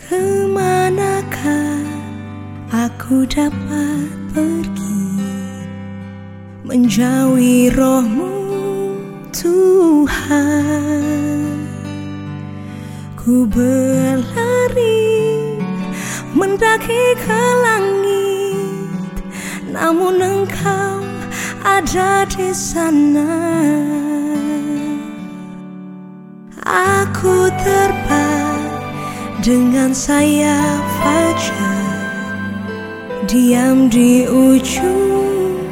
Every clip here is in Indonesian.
Ke manakah aku dapat pergi? Menjauhi rohmu Tuhan. Ku berlari Mendaki ke langit Namun engkau ada di sana. Aku terbang dengan sayap fajar Diam di ujung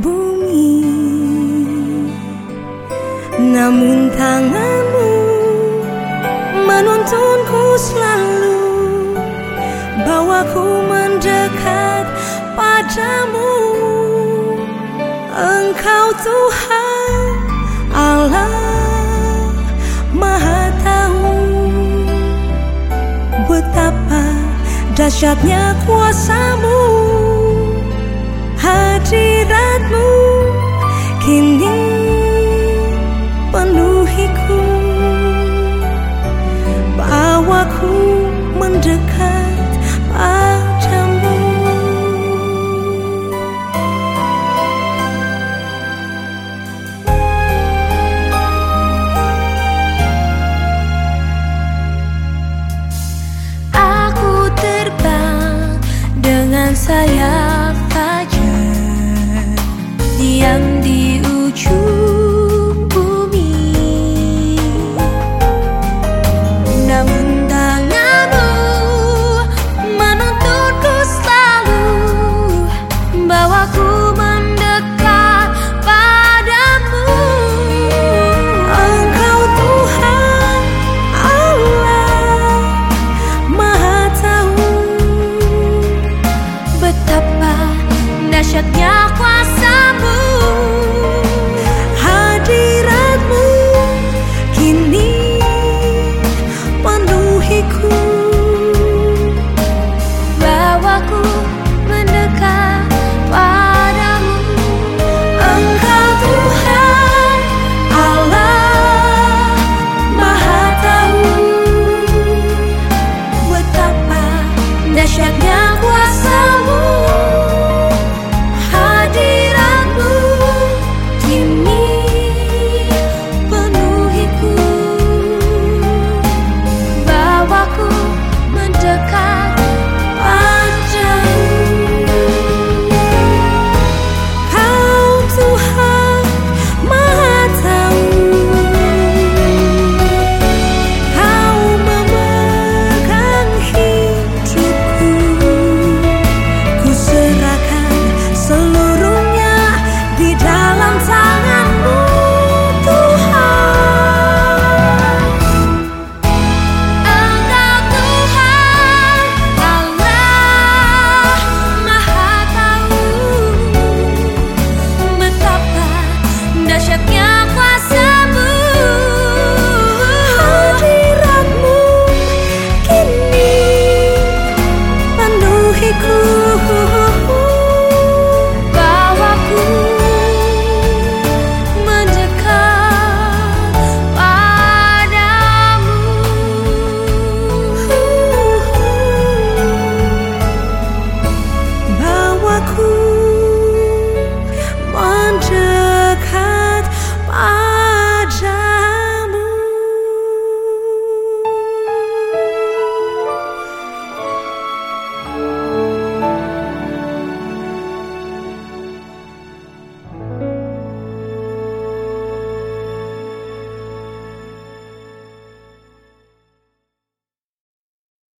bumi. Namun tanganmu menuntunku selalu. Bawaku mendekat padamu. Engkau Tuhan Allah dahsyatnya kuasamu Hadiratmu kini sayap fajar Diam di ujung